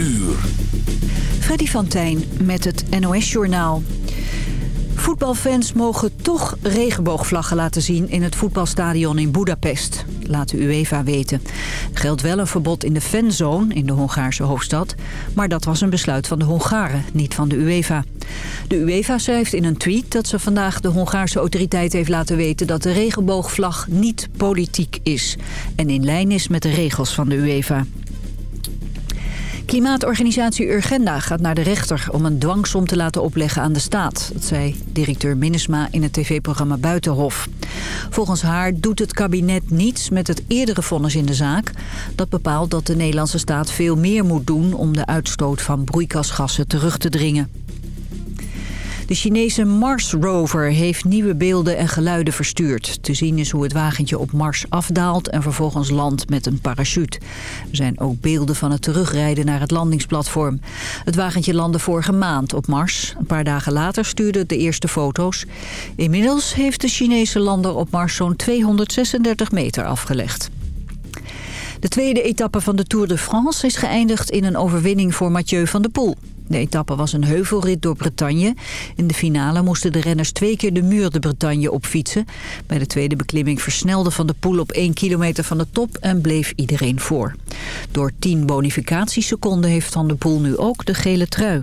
uur. Freddy van Tijn met het NOS-journaal. Voetbalfans mogen toch regenboogvlaggen laten zien in het voetbalstadion in Budapest. Laat de UEFA weten. Geldt wel een verbod in de fanzone in de Hongaarse hoofdstad. Maar dat was een besluit van de Hongaren, niet van de UEFA. De UEFA schrijft in een tweet dat ze vandaag de Hongaarse autoriteit heeft laten weten... dat de regenboogvlag niet politiek is en in lijn is met de regels van de UEFA. Klimaatorganisatie Urgenda gaat naar de rechter om een dwangsom te laten opleggen aan de staat. Dat zei directeur Minnesma in het tv-programma Buitenhof. Volgens haar doet het kabinet niets met het eerdere vonnis in de zaak. Dat bepaalt dat de Nederlandse staat veel meer moet doen om de uitstoot van broeikasgassen terug te dringen. De Chinese Mars Rover heeft nieuwe beelden en geluiden verstuurd. Te zien is hoe het wagentje op Mars afdaalt en vervolgens landt met een parachute. Er zijn ook beelden van het terugrijden naar het landingsplatform. Het wagentje landde vorige maand op Mars. Een paar dagen later stuurde het de eerste foto's. Inmiddels heeft de Chinese lander op Mars zo'n 236 meter afgelegd. De tweede etappe van de Tour de France is geëindigd in een overwinning voor Mathieu van der Poel. De etappe was een heuvelrit door Bretagne. In de finale moesten de renners twee keer de muur de Bretagne opfietsen. Bij de tweede beklimming versnelde Van de Poel op 1 kilometer van de top en bleef iedereen voor. Door 10 bonificatieseconden heeft Van de Poel nu ook de gele trui.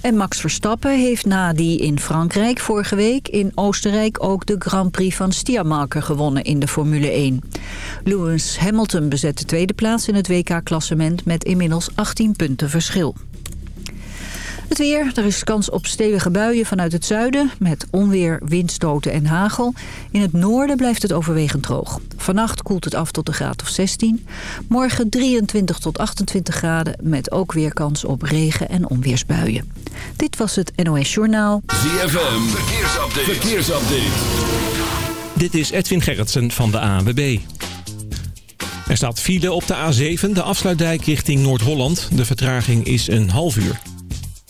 En Max Verstappen heeft na die in Frankrijk vorige week in Oostenrijk ook de Grand Prix van Stiermarker gewonnen in de Formule 1. Lewis Hamilton bezet de tweede plaats in het WK-klassement met inmiddels 18 punten verschil. Het weer, er is kans op stevige buien vanuit het zuiden... met onweer, windstoten en hagel. In het noorden blijft het overwegend droog. Vannacht koelt het af tot de graad of 16. Morgen 23 tot 28 graden... met ook weer kans op regen- en onweersbuien. Dit was het NOS Journaal. ZFM, verkeersupdate. verkeersupdate. Dit is Edwin Gerritsen van de ANWB. Er staat file op de A7, de afsluitdijk richting Noord-Holland. De vertraging is een half uur.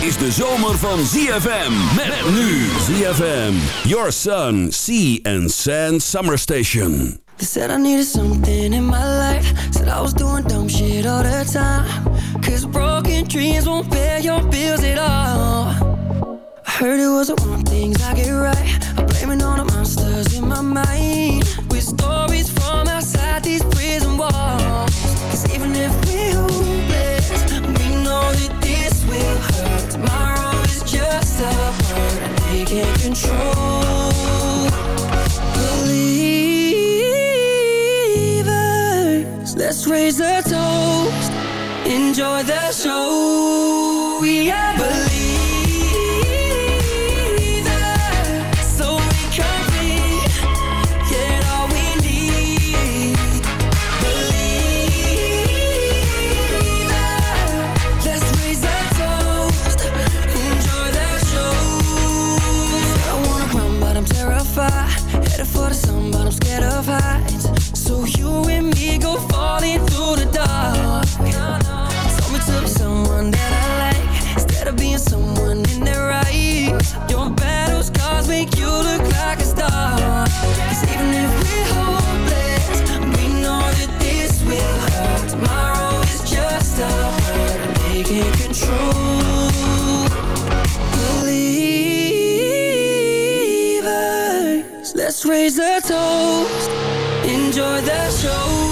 Is de zomer van ZFM. Met nu ZFM. Your Sun, Sea and Sand Summer Station. They said I needed something in my life Said I was doing dumb shit all the time Cause broken dreams won't pay your bills at all I heard it was the wrong things I get right I'm blaming all the monsters in my mind can't control believers. Let's raise a toast. Enjoy the show. We the show.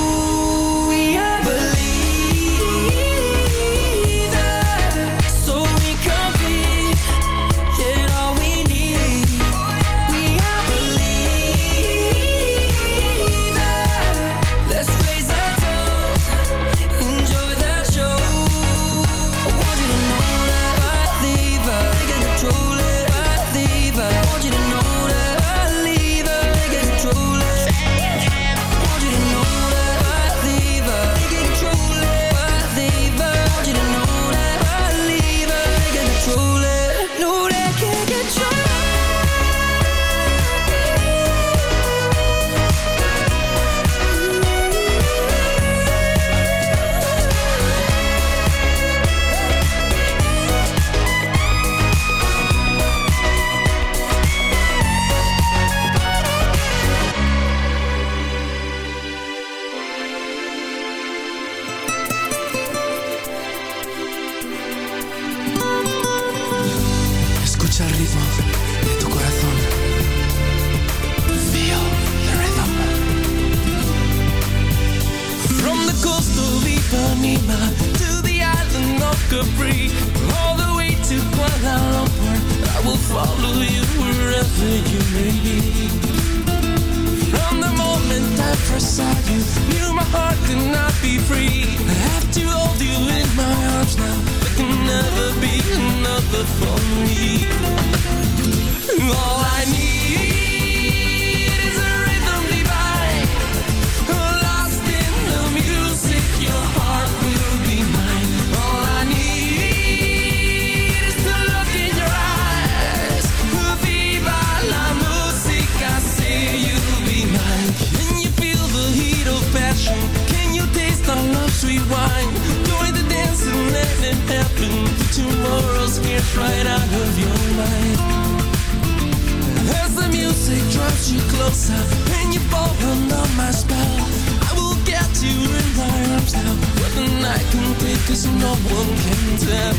Cause no one can tell.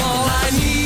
All I need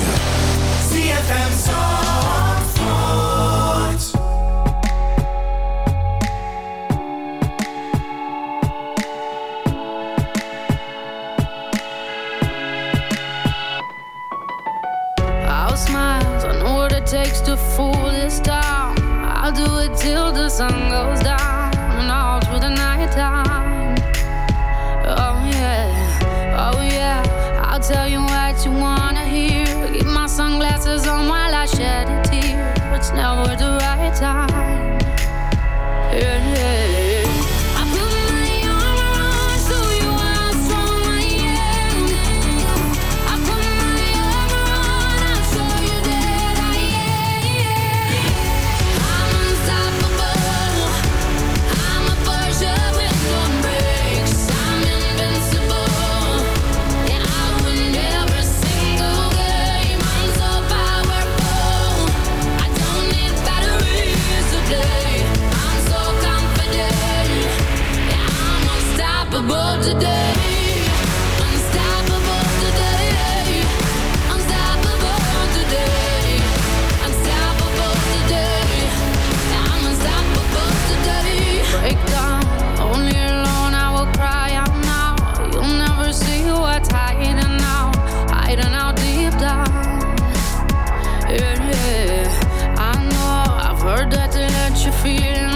Heard that to let your feelings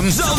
ZFM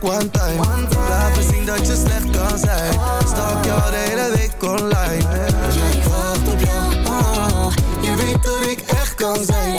echt one time. Laat me zien dat je slecht kan zijn. Stalk jou de hele week online. Jij wacht op jou, oh, je weet dat ik echt kan zijn.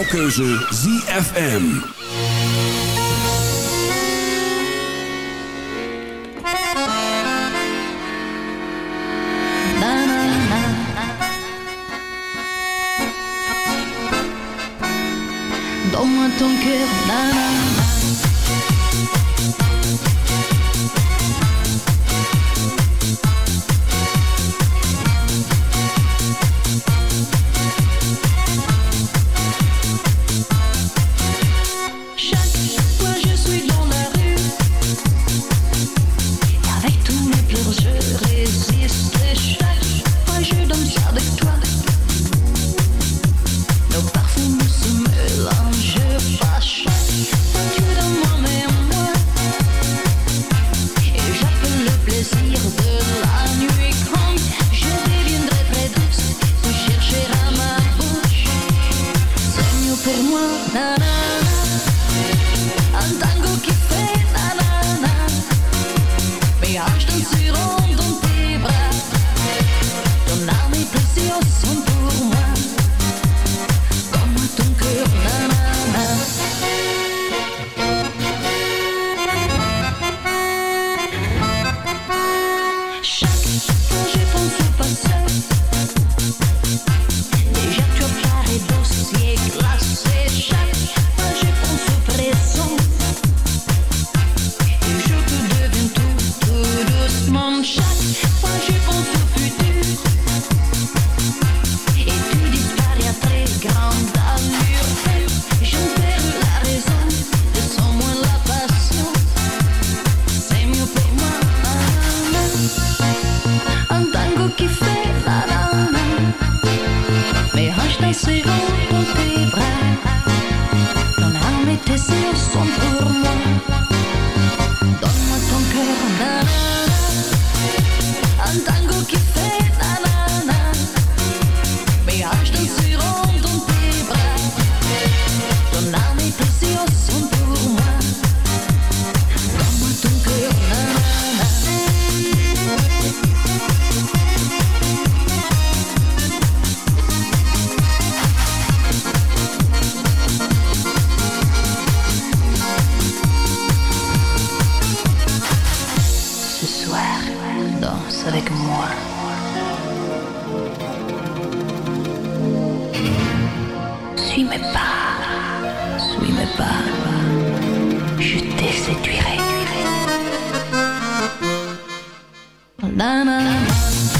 jouw keuze ZFM. Understood. danse avec moi. Suis mes pas, suis mes pas, je te séduirai. Na, na.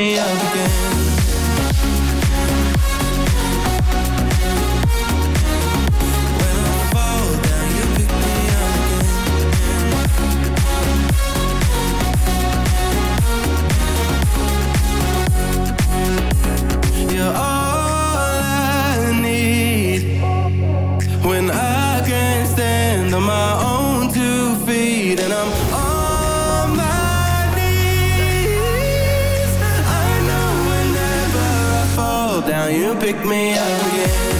Yeah. pick me up again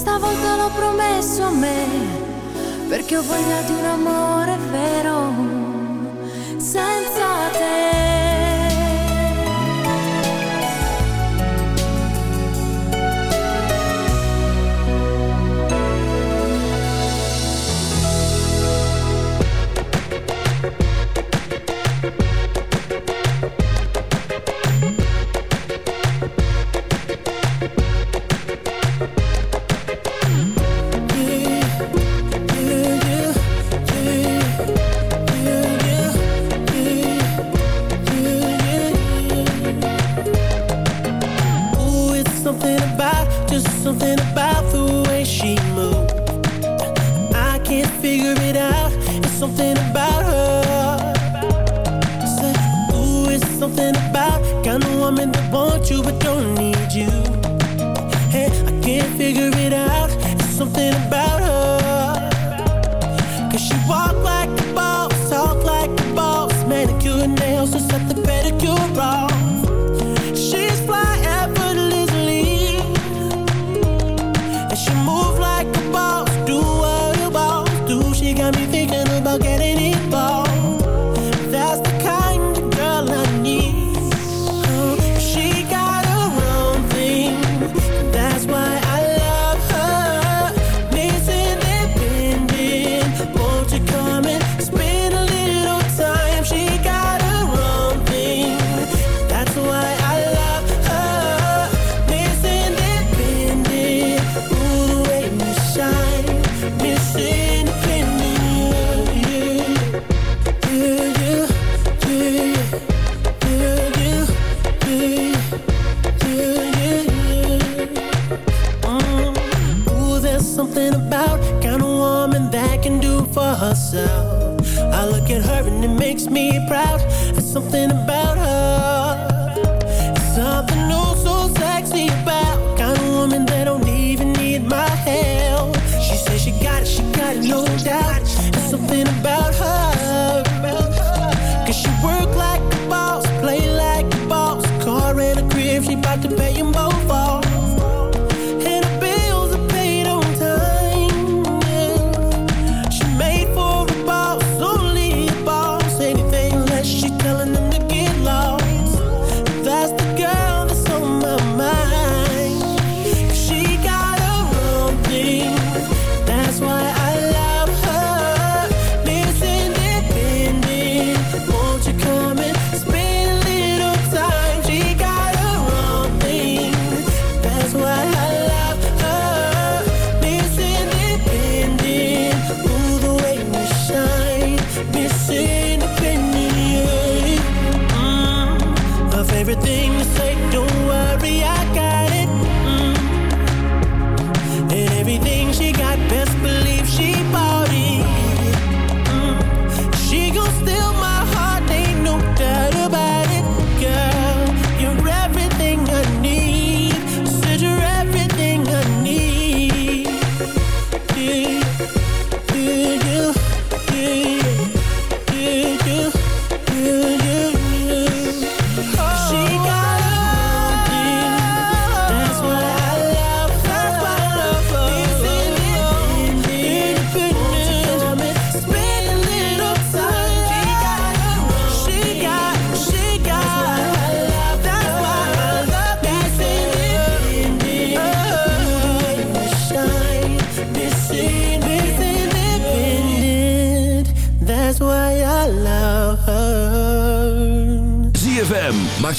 Stavolta l'ho promesso a me, perché ho voglia di un amore vero, senza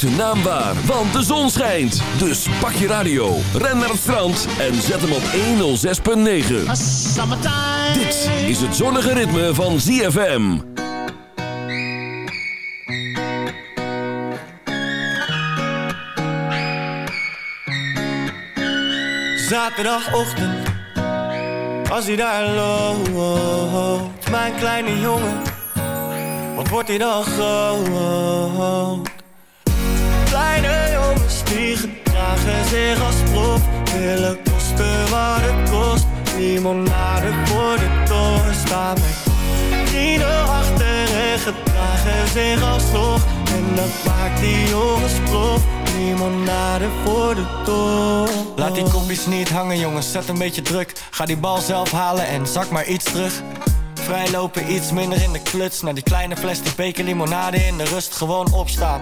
zijn naam waar, want de zon schijnt. Dus pak je radio, ren naar het strand en zet hem op 106.9. Dit is het zonnige ritme van ZFM. Zaterdagochtend, als hij daar loopt, mijn kleine jongen, wat wordt hij dan groot? gedragen zich als prof. Willen kosten wat het kost. Limonade voor de toren Staan mijn vrienden achter en gedragen zich als prof En dat maakt die jongens prof. Limonade voor de toren. Laat die kopjes niet hangen jongens, zet een beetje druk. Ga die bal zelf halen en zak maar iets terug. Vrijlopen iets minder in de kluts. Naar die kleine fles beker limonade in de rust gewoon opstaan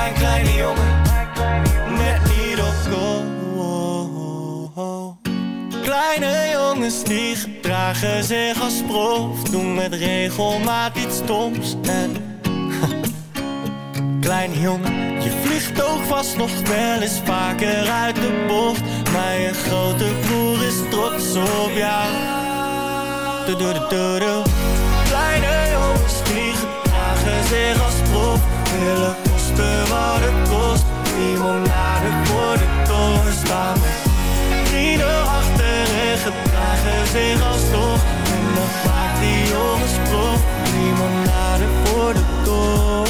mijn kleine jongen, net niet op. Kleine jongens die gedragen zich als prof, doen met regelmaat iets stoms. En... Kleine jongen, je vliegt ook vast nog wel eens vaker uit de bocht, maar je grote broer is trots op jou. Kleine jongens die gedragen zich als prof, willen het kost. Limonade voor de doorstaan. Vrienden achter en gedragen zich alsnog. En dat maakt die jongens prof. Limonade voor de toren